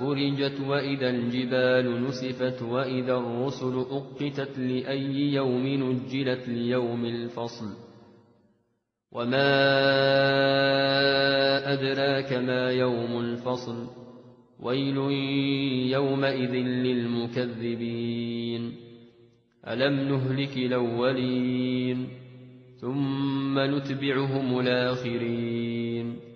فرجت وإذا الجبال نسفت وإذا الرسل أقتت لأي يوم نجلت ليوم الفصل. وما أدراك ما يوم الفصل. ويل يومئذ للمكذبين. ألم نهلك الأولين ثم نتبعهم الآخرين.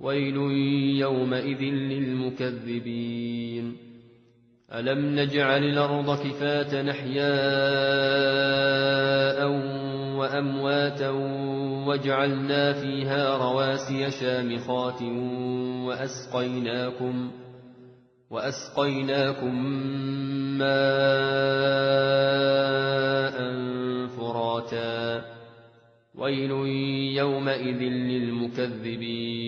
ويل يومئذ للمكذبين. ألم نجعل الأرض كفاة نحياء وأمواتا وجعلنا فيها رواسي شامخات وأسقيناكم وأسقيناكم ماء فراتا. ويل يومئذ للمكذبين.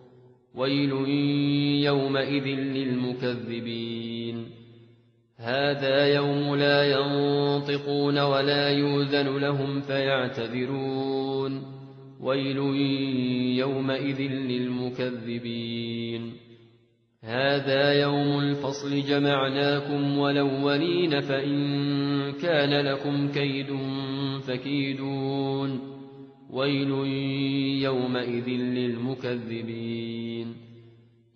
ويل يومئذ للمكذبين. هذا يوم لا ينطقون ولا يوذن لهم فيعتذرون. ويل يومئذ للمكذبين. هذا يوم الفصل جمعناكم ولولين فإن كان لكم كيد فكيدون. ويل يومئذ للمكذبين.